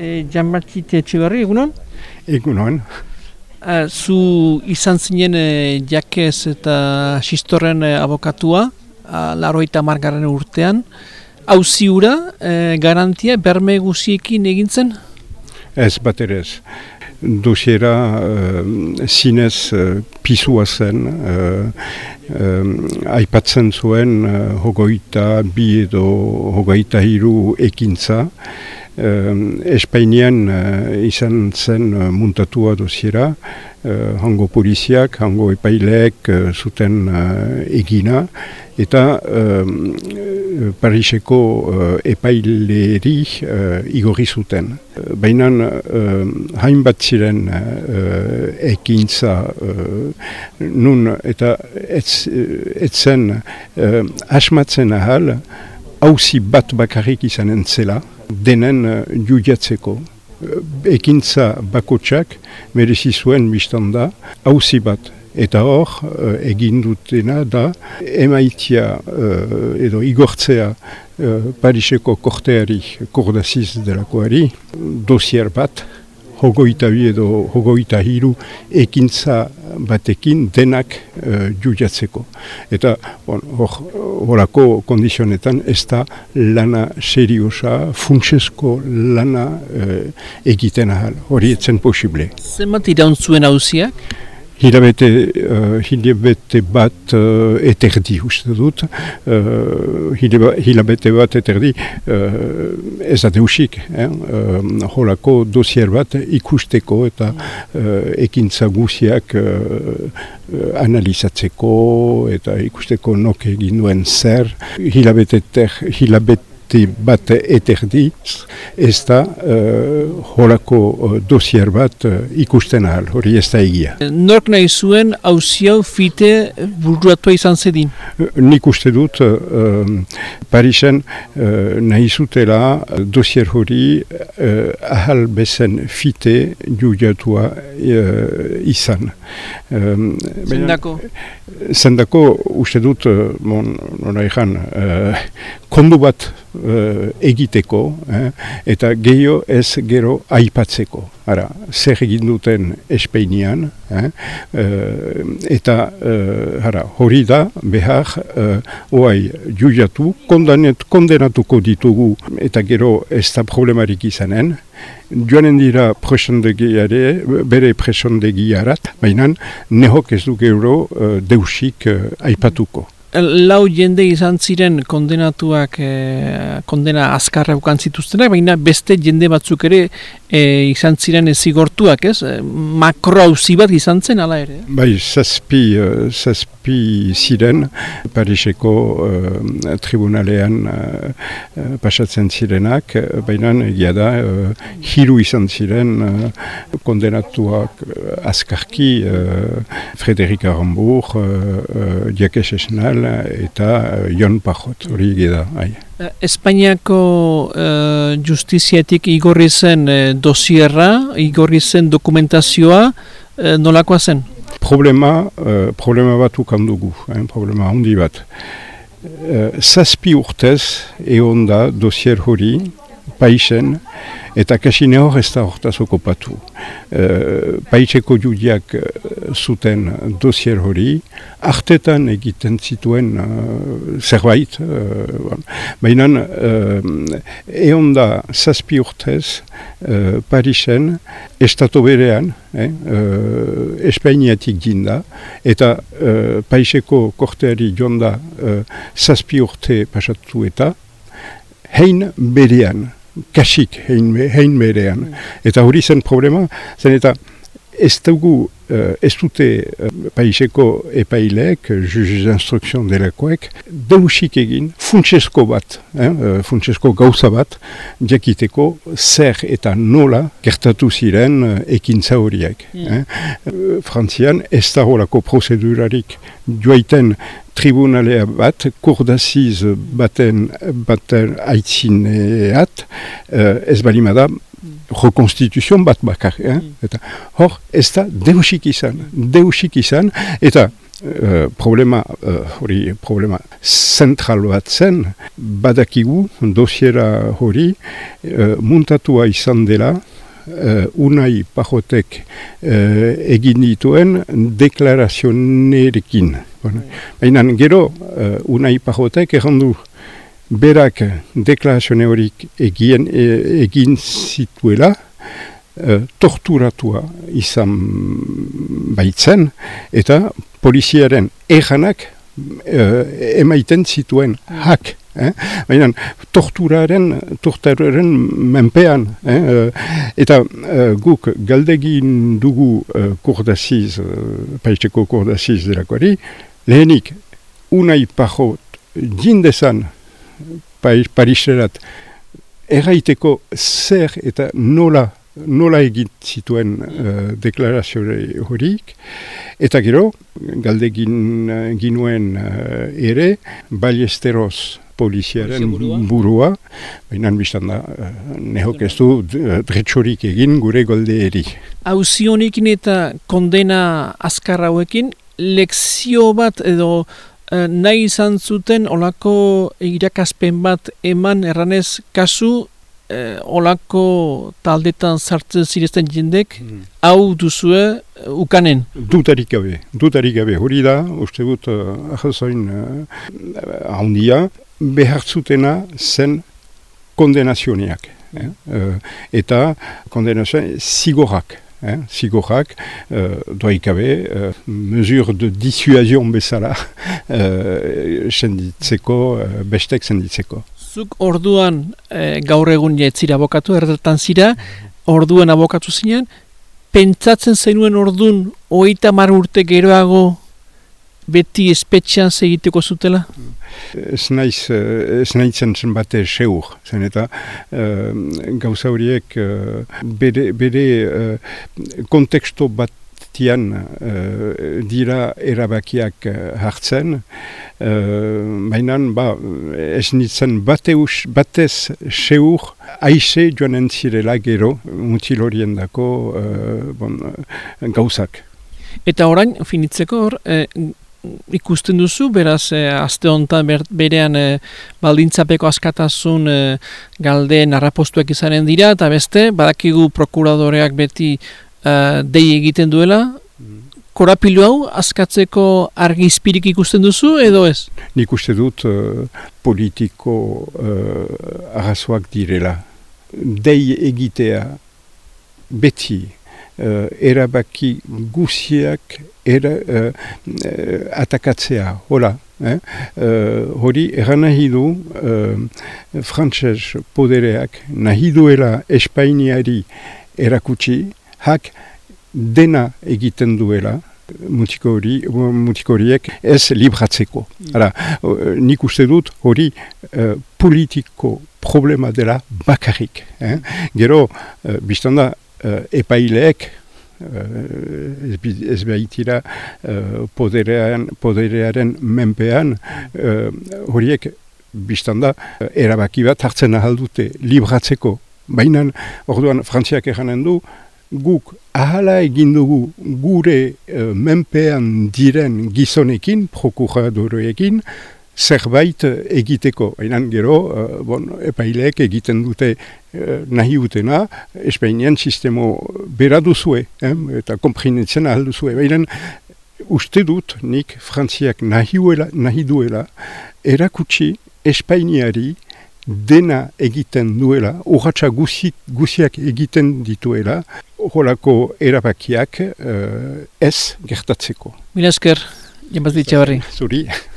E, Janbatxite etxegarri, egunon? Egunon. Uh, zu izan zinen e, jakez eta xistorren e, abokatua, uh, laroita margarren urtean. Hau ziura, e, garantia, berme guziekin egintzen? Ez bat ere ez. Dosiera uh, zinez uh, pisua zen, aipatzen zuen hogoita bi edo hogoita hiru ekintza, Espainian uh, izan zen uh, muntatua dosiera, uh, hango poliziak, hango epaileek uh, zuten uh, egina, eta uh, Pariseko uh, epaileri uh, igorri zuten. Baina uh, hainbat ziren uh, ekintza uh, nun eta etzen uh, asmatzen ahal, hauzi bat bakarrik izanen zela, denen uh, judiatzeko. Uh, ekintza bakotsak merezi zuen biztan da, hauzi bat. Eta hor, uh, egin dutena da, emaitia uh, edo igortzea uh, Pariseko korteari, kordaziz delakoari, dosier bat, hogoita bi edo hogoita hiru ekintza batekin denak uh, judiatzeko. Eta hor, horako kondizionetan ez da lana seriosa, funtsesko lana uh, egiten ahal. Hori etzen posible. Zenbat iraun zuen hauziak? Hilabete, uh, hilabete bat uh, eterdi uste dut, uh, hilabete bat eterdi uh, ez da deusik, eh? uh, holako dosier bat ikusteko eta uh, ekintza guziak uh, analizatzeko eta ikusteko nok egin duen zer, hilabete, ter, hilabete bat eterdi, ez da uh, holako uh, dosier bat uh, ikusten ahal, hori ez da egia. Nork nahi zuen hauziau fite buruatua izan zedin? Nik uste dut Parisen uh, nahi zutela dosier hori uh, ahal bezen fite judiatua uh, izan. Um, zendako? Zendako uste dut, mon, nora uh, kondu bat uh, egiteko, eh, eta gehiago ez gero aipatzeko. Ara, zer egin duten espeinian, eh, uh, eta uh, hori da behar uh, oai juiatu, kondenatuko ditugu eta gero ez da problemarik izanen, joanen dira presondegiare, bere presondegiarat, baina nehok ez du gero deusik aipatuko lau jende izan ziren kondenatuak e, kondena azkarra ukan zituztenak, baina beste jende batzuk ere e, izan ziren ezigortuak, ez? E, makro hauzi bat izan zen, ala ere? Bai, zazpi, zazpi ziren, Pariseko uh, tribunalean uh, pasatzen zirenak, baina egia da, uh, hiru izan ziren uh, kondenatuak azkarki, uh, Frederik Arambur, uh, uh, Esnal, eta uh, Jon Pajot, hori gida. Eh, Espainiako uh, justiziatik igorri zen uh, dosierra, igorri zen dokumentazioa, uh, nolakoa zen? Problema, uh, problema bat ukandugu, eh, problema handi bat. Uh, zazpi urtez egon da dosier hori, paisen, eta kasine hor ez da hortaz okopatu. Uh, Paitseko judiak uh, zuten dosier hori, artetan egiten zituen uh, zerbait, uh, baina uh, egon da zazpi urtez uh, Parisen, estatu berean, eh, uh, Espainiatik jinda, eta uh, Paiseko korteari jonda uh, zazpi urte pasatu eta, hein berean, kasik hein, hein merean. Eta hori zen problema, zen eta ez dugu, uh, ez dute uh, paiseko epaileek, juzuz instrukzion delakoek, deusik egin, funtsesko bat, eh, funtsesko gauza bat, jakiteko zer eta nola gertatu ziren ekintza horiek. Mm. Eh. Frantzian ez da horako prozedurarik joaiten tribunalea bat, kurdaziz baten, baten aitzineat, uh, ez balimada, rekonstituzion bat bakar. Eh? Mm. Eta hor, ez da deusik izan, deusik izan, eta Uh, problema, hori problema zentral bat zen, badakigu dosiera hori uh, muntatua izan dela unai pajotek egin dituen deklarazionerekin. Baina gero unai pajotek errandu berak deklarazione horik egin, egin zituela, torturatua izan baitzen, eta poliziaren ejanak emaiten zituen hak. Eh? Baina torturaren, torturaren menpean, eh? eta guk galdegin dugu uh, kurdaziz, uh, paisteko kurdaziz delakoari, lehenik unai pajot jindezan pariserat erraiteko zer eta nola nola egin zituen uh, deklarazio horik, eta gero, galdegin uh, ginuen uh, ere, baliesteroz poliziaren burua, baina biztan da, uh, nehok ez du dretsorik egin gure golde eri. Hauzionekin eta kondena azkar hauekin, lekzio bat edo nahi izan zuten olako irakaspen bat eman erranez kasu eh, olako taldetan sartzen zirezten jendek, hmm. hau duzue uh, ukanen? Dutarik gabe, dutarik gabe, hori da, uste gut, uh, ahazoin uh, handia, behartzutena zen kondenazioneak. Eh? Uh, eta kondenazioa zigorrak. Eh, zigorrak, uh, doaikabe, uh, mesur de dissuasion bezala, uh, senditzeko, uh, bestek senditzeko. Zuk orduan e, gaur egun jetzira abokatu, erretan zira, orduan abokatu zinen, pentsatzen zenuen ordun oita mar urte geroago beti espetxean segiteko zutela? Ez naiz, ez nahitzen zen bate seur, zen eta uh, gauza horiek uh, bere, bere uh, konteksto bat tian uh, dira erabakiak uh, hartzen, uh, baina ba, ez nintzen bateus, batez seur aize joan entzirela gero mutil horien dako uh, bon, gauzak. Eta orain, finitzeko hor, ikusten duzu, beraz, e, azte honetan berean e, baldintzapeko askatasun e, galde narrapostuak izanen dira, eta beste, badakigu prokuradoreak beti uh, dei egiten duela, korapilu hau askatzeko argi izpirik ikusten duzu edo ez? Nik uste dut uh, politiko uh, arrazoak direla. Dei egitea beti uh, erabaki guziak era, uh, atakatzea, hola. Eh? Uh, hori eran nahi du uh, podereak nahi duela Espainiari erakutsi hak dena egiten duela mutiko horiek ez libratzeko. Mm. nik uste dut hori uh, politiko problema dela bakarrik. Eh? Gero, uh, biztanda, uh, epaileek Uh, ez behitira uh, poderean, poderearen menpean uh, horiek biztanda uh, erabaki bat hartzen ahaldute libratzeko. Baina orduan frantziak eranen du guk ahala egin dugu gure menpean diren gizonekin, prokuradoreekin, zerbait egiteko. Hainan gero, bon, epaileek egiten dute nahi utena, Espainian sistemo bera duzue, eh, eta komprinitzen ahal duzue. Hainan, uste dut nik frantziak nahi, nahi duela, erakutsi Espainiari, dena egiten duela, urratxa guziak egiten dituela, horako erabakiak uh, ez gertatzeko. Mila esker, jambaz Zuri.